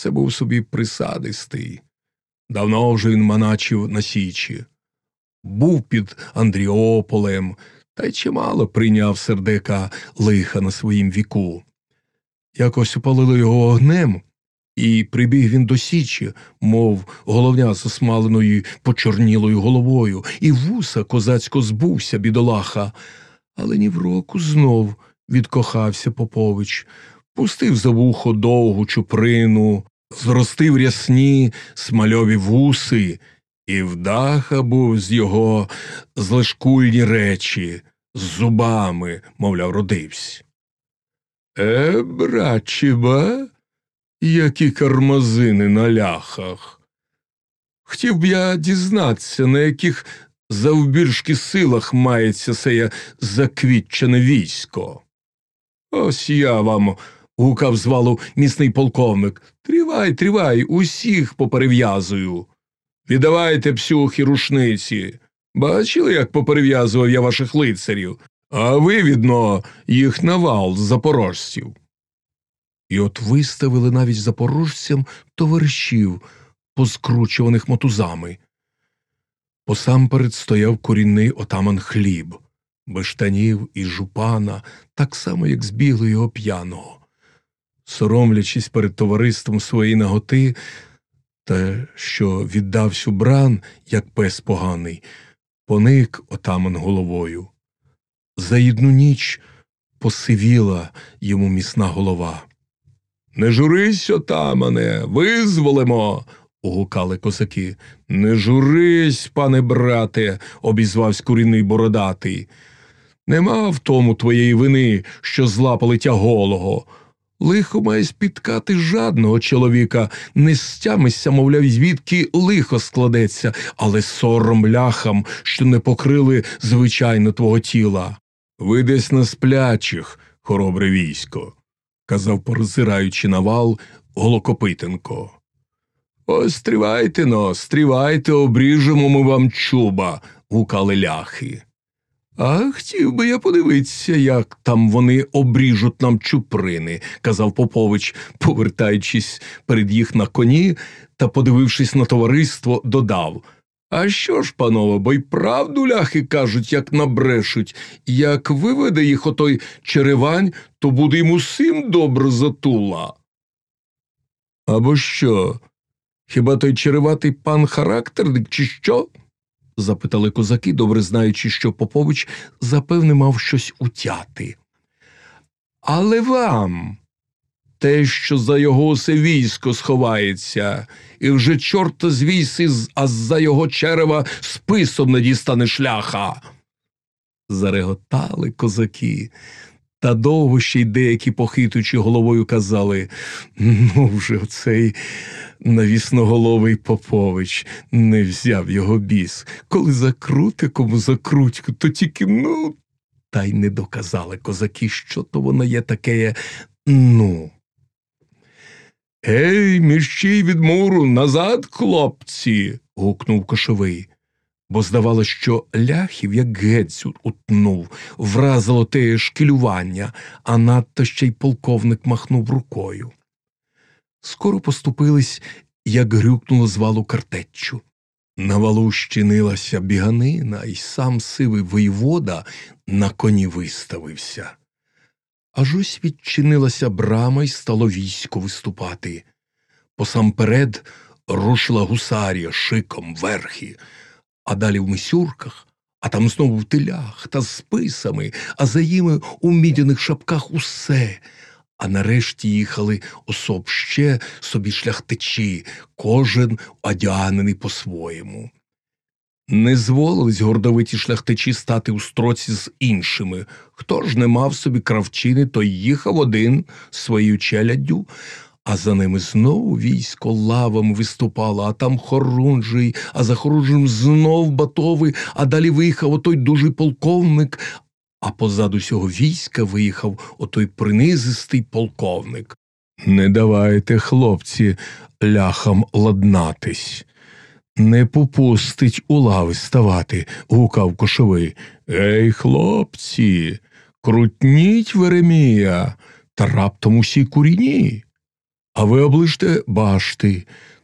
Це був собі присадистий. Давно вже він маначив на Січі. Був під Андріополем, та й чимало прийняв сердека лиха на своїм віку. Якось опалили його огнем, і прибіг він до Січі, мов головня з осмаленою почорнілою головою, і вуса козацько збувся бідолаха. Але ні в року знов відкохався Попович, пустив за вухо довгу чуприну, зростив рясні смальові вуси, і вдаха був з його злешкульні речі, з зубами, мовляв, родився. Е, братче, ба, які кармазини на ляхах. Хотів б я дізнатися, на яких завбільшки силах мається сеє заквітчене військо. Ось я вам, гукав з валу місний полковник. Трівай, трівай, усіх поперев'язую. Віддавайте псюхи рушниці. Бачили, як поперев'язував я ваших лицарів, а ви, відно, їх на вал з запорожців. І от виставили навіть запорожцям товаришів, поскручуваних мотузами. Посамперед стояв корінний отаман хліб, без штанів і жупана, так само, як збігли його п'яного. Соромлячись перед товариством своєї наготи, та що віддався бран, як пес поганий, поник отаман головою. За одну ніч посивіла йому міцна голова. Не журись, отамане, визволимо. угукали козаки. Не журись, пане брате, обізвався курінний бородатий. Нема в тому твоєї вини, що злапали тяголого. Лихо має спіткати жадного чоловіка, не стямися, мовляв, звідки лихо складеться, але сором ляхам, що не покрили звичайно твого тіла. Ви десь на сплячих, хоробре військо, казав, порозираючи на вал Голокопитенко. Ось стрівайте но, стрівайте, обріжемо ми вам чуба, гукали ляхи. А хотів би я подивитися, як там вони обріжуть нам чуприни, казав Попович, повертаючись перед їх на коні та, подивившись на товариство, додав А що ж, панове, бо й правду ляхи кажуть, як набрешуть, як виведе їх отой черевань, то буде йому усім добре затула. Або що? Хіба той череватий пан характерник, чи що? Запитали козаки, добре знаючи, що Попович запевне мав щось утяти. Але вам те, що за його усе військо сховається, і вже чорта звійси, а за його черева списом не дістане шляха. Зареготали козаки. Та довго ще й деякі, похитуючи головою, казали ну, вже оцей навісноголовий Попович не взяв його біс. Коли закрути кому закрутьку, то тільки ну. Та й не доказали козаки, що то воно є таке ну. Ей, міщій від муру, назад, хлопці. гукнув кошовий бо здавалося, що ляхів, як геть утнув, вразило те шкілювання, а надто ще й полковник махнув рукою. Скоро поступились, як грюкнуло з валу картеччу. На валу щинилася біганина, і сам сивий воєвода на коні виставився. Аж ось відчинилася брама і стало військо виступати. Посамперед рушила гусарія шиком верхи а далі в мисюрках, а там знову в телях та списами, а за їми у мідяних шапках усе. А нарешті їхали особ ще собі шляхтичі, кожен одягнений по-своєму. Не зволились гордовиті шляхтичі стати у строці з іншими. Хто ж не мав собі кравчини, то їхав один своєю челяддю, а за ними знову військо лавами виступало, а там хорунжий, а за хорунжим знов батови, а далі виїхав отой дужий полковник, а позаду цього війська виїхав отой принизистий полковник. Не давайте, хлопці, ляхам ладнатись. Не попустить у лави ставати, гукав кошовий. Ей, хлопці, крутніть Веремія, та раптом усі куріні. А ви оближте башти,